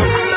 Radio.